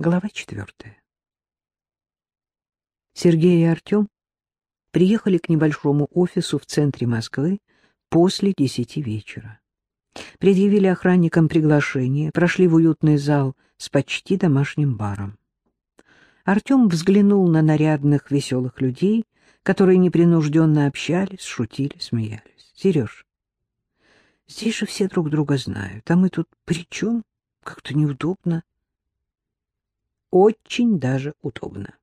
Глава четвертая. Сергей и Артем приехали к небольшому офису в центре Москвы после десяти вечера. Предъявили охранникам приглашение, прошли в уютный зал с почти домашним баром. Артем взглянул на нарядных, веселых людей, которые непринужденно общались, шутили, смеялись. — Сереж, здесь же все друг друга знают, а мы тут при чем? Как-то неудобно очень даже удобно.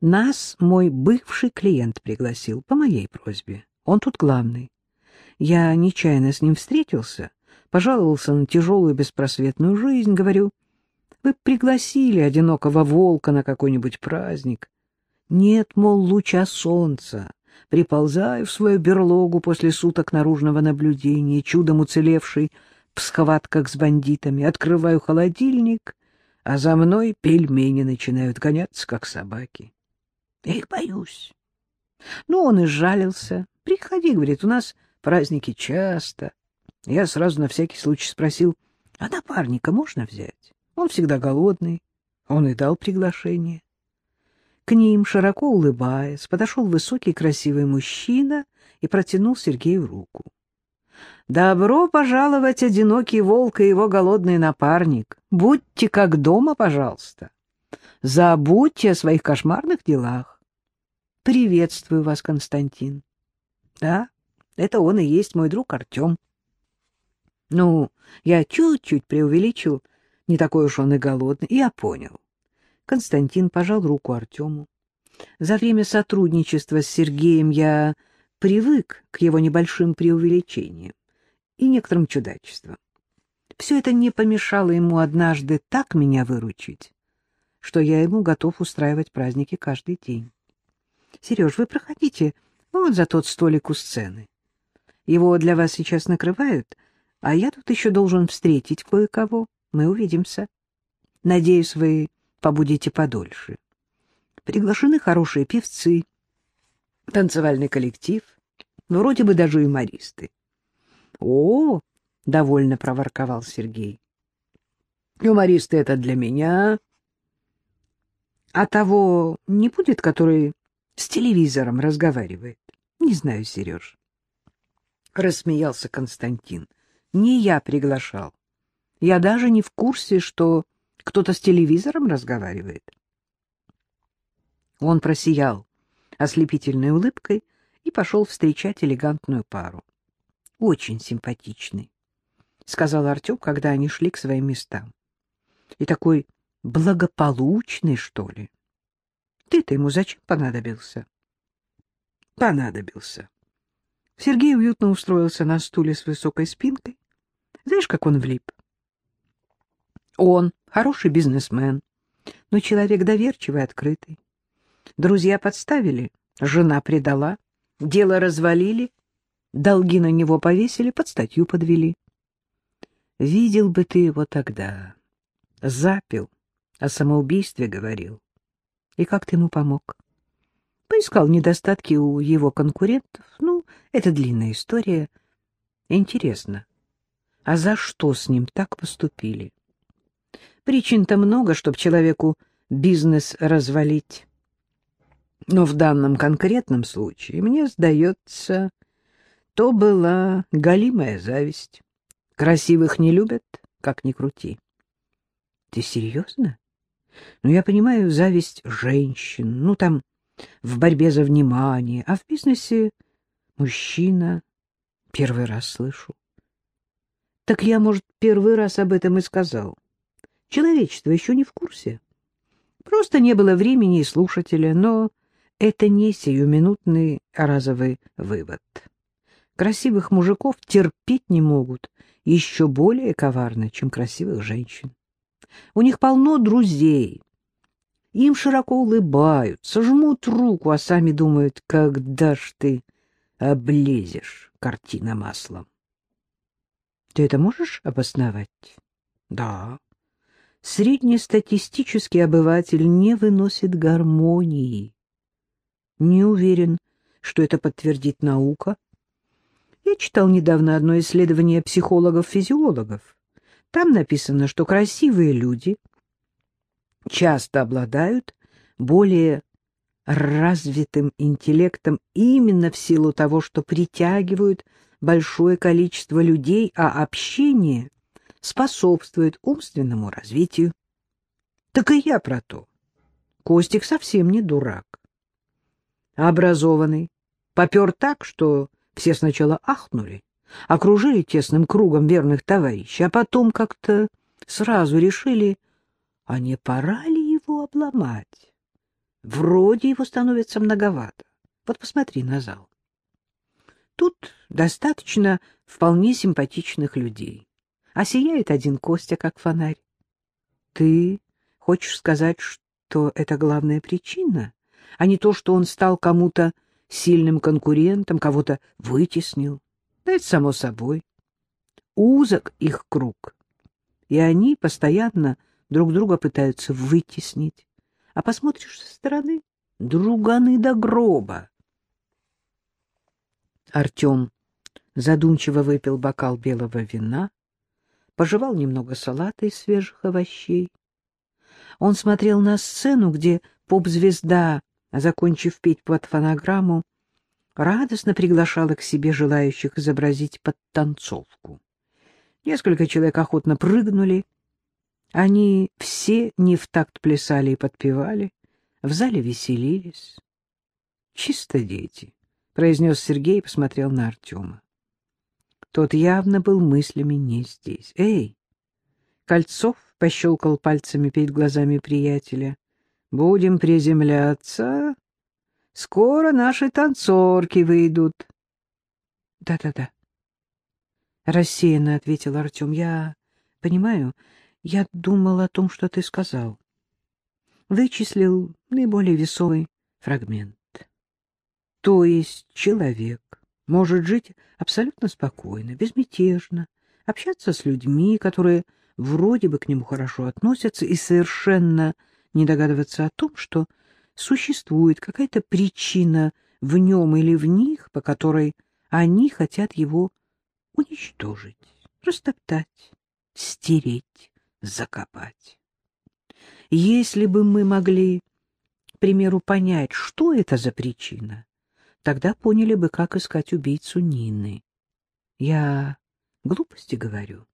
Нас мой бывший клиент пригласил по моей просьбе. Он тут главный. Я нечаянно с ним встретился, пожаловался на тяжелую беспросветную жизнь, говорю, вы пригласили одинокого волка на какой-нибудь праздник. Нет, мол, луча солнца. Приползаю в свою берлогу после суток наружного наблюдения, чудом уцелевший в схватках с бандитами, открываю холодильник — а за мной пельмени начинают гоняться, как собаки. Я их боюсь. Ну, он и жалился. Приходи, говорит, у нас праздники часто. Я сразу на всякий случай спросил, а напарника можно взять? Он всегда голодный. Он и дал приглашение. К ним, широко улыбаясь, подошел высокий красивый мужчина и протянул Сергею руку. Добро пожаловать, одинокий волк и его голодный напарник. Будьте как дома, пожалуйста. Забудьте о своих кошмарных делах. Приветствую вас, Константин. Да, это он и есть мой друг Артем. Ну, я чуть-чуть преувеличил, не такой уж он и голодный, я понял. Константин пожал руку Артему. За время сотрудничества с Сергеем я привык к его небольшим преувеличениям и некоторым чудачеством. Все это не помешало ему однажды так меня выручить, что я ему готов устраивать праздники каждый день. — Сереж, вы проходите вот за тот столик у сцены. Его для вас сейчас накрывают, а я тут еще должен встретить кое-кого. Мы увидимся. Надеюсь, вы побудете подольше. Приглашены хорошие певцы, танцевальный коллектив, вроде бы даже юмористы. — О, — довольно проворковал Сергей. — Юмористы — это для меня. А того не будет, который с телевизором разговаривает? Не знаю, Сереж. Рассмеялся Константин. Не я приглашал. Я даже не в курсе, что кто-то с телевизором разговаривает. Он просиял ослепительной улыбкой и пошел встречать элегантную пару очень симпатичный, — сказал Артем, когда они шли к своим местам. — И такой благополучный, что ли. Ты-то ему зачем понадобился? — Понадобился. Сергей уютно устроился на стуле с высокой спинкой. Знаешь, как он влип? Он хороший бизнесмен, но человек доверчивый, открытый. Друзья подставили, жена предала, дело развалили, Долги на него повесили, под статью подвели. Видел бы ты его тогда. Запил, о самоубийстве говорил. И как ты ему помог? Поискал недостатки у его конкурентов. Ну, это длинная история. Интересно, а за что с ним так поступили? Причин-то много, чтобы человеку бизнес развалить. Но в данном конкретном случае, мне сдается, то была галимая зависть. Красивых не любят, как ни крути. Ты серьезно? Ну, я понимаю, зависть женщин, ну, там, в борьбе за внимание, а в бизнесе мужчина. Первый раз слышу. Так я, может, первый раз об этом и сказал. Человечество еще не в курсе. Просто не было времени и слушателя, но это не сиюминутный разовый вывод красивых мужиков терпеть не могут, еще более коварно, чем красивых женщин. У них полно друзей. Им широко улыбаются, жмут руку, а сами думают, когда ж ты облезешь, картина маслом. Ты это можешь обосновать? Да. Среднестатистический обыватель не выносит гармонии. Не уверен, что это подтвердит наука, я читал недавно одно исследование психологов-физиологов. Там написано, что красивые люди часто обладают более развитым интеллектом именно в силу того, что притягивают большое количество людей, а общение способствует умственному развитию. Так и я про то. Костик совсем не дурак. Образованный, попер так, что все сначала ахнули, окружили тесным кругом верных товарищей, а потом как-то сразу решили, а не пора ли его обломать? Вроде его становится многовато. Вот посмотри на зал. Тут достаточно вполне симпатичных людей, а сияет один Костя, как фонарь. Ты хочешь сказать, что это главная причина, а не то, что он стал кому-то сильным конкурентом, кого-то вытеснил? Да это само собой. Узок их круг, и они постоянно друг друга пытаются вытеснить. А посмотришь со стороны — друганы до гроба. Артем задумчиво выпил бокал белого вина, пожевал немного салата из свежих овощей. Он смотрел на сцену, где поп-звезда, закончив петь под фонограмму, радостно приглашала к себе желающих изобразить подтанцовку. Несколько человек охотно прыгнули. Они все не в такт плясали и подпевали, в зале веселились. Чисто дети произнес Сергей и посмотрел на Артема. Тот явно был мыслями не здесь. «Эй!» Кольцов пощелкал пальцами перед глазами приятеля. «Будем приземляться. Скоро наши танцорки выйдут». «Да-да-да», — рассеянно ответил Артем. «Я понимаю, я думал о том, что ты сказал. Вычислил наиболее весовый фрагмент. То есть человек может жить абсолютно спокойно, безмятежно, общаться с людьми, которые вроде бы к нему хорошо относятся, и совершенно не догадываться о том, что существует какая-то причина в нем или в них, по которой они хотят его уничтожить, растоптать, стереть, закопать. Если бы мы могли, к примеру, понять, что это за причина, Тогда поняли бы, как искать убийцу Нины. Я глупости говорю.